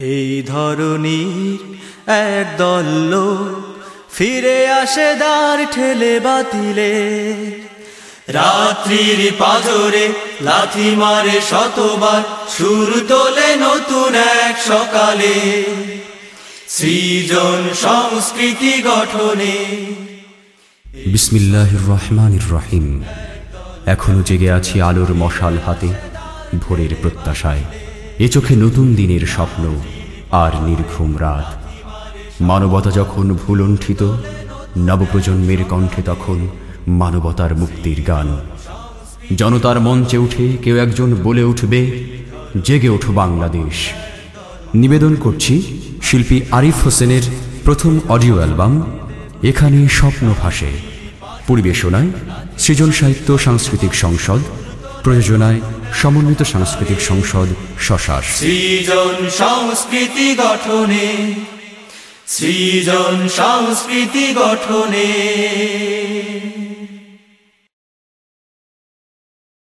এই ধরনীর এক দল ফিরে আসে দ্বার ঠেলে বাতিলে। রাত্রির পাজরে লাথি মারে শতবার, সুর তোলে নতুন এক সকালে। সৃজন সংস্কৃতি গঠনে। বিসমিল্লাহির রহমানির রহিম। এখনও জেগে আছি আলোর মশাল হাতে ভোরের প্রত্যাশায়। এ চোখে নতুন দিনের স্বপ্ন আর নির্ঘুম রাত। মানবতা যখন ভুলণ্ঠিত, নবপ্রজন্মের কণ্ঠে তখন মানবতার মুক্তির গান। জনতার মঞ্চে উঠে কেউ একজন বলে উঠবে, জেগে ওঠো বাংলাদেশ। নিবেদন করছি শিল্পী আরিফ হোসেনের প্রথম অডিও অ্যালবাম, এখানে স্বপ্ন ভাসে। পরিবেশনায় সৃজন সাহিত্য সাংস্কৃতিক সংসদ, প্রযোজনায় সমন্বিত সাংস্কৃতিক সংসদ শশাস সৃজন সংস্কৃতি গঠনে সৃজন সংস্কৃতি গঠনে।